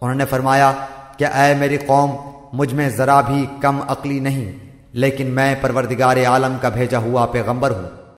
انہوں نے فرمایا کہ اے میری قوم، مجھ میں ذرا بھی کم عقلی نہیں، لیکن میں پروردگار عالم کا بھیجا ہوا پیغمبر ہوں۔